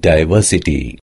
diversity.